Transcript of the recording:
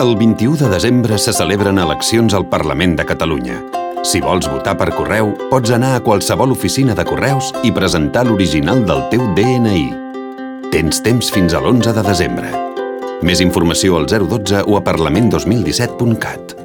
El 21 de desembre se celebren eleccions al Parlament de Catalunya. Si vols votar per correu, pots anar a qualsevol oficina de correus i presentar l'original del teu DNI. Tens temps fins a l'11 de desembre. Més informació al 012 o a parlament2017.cat.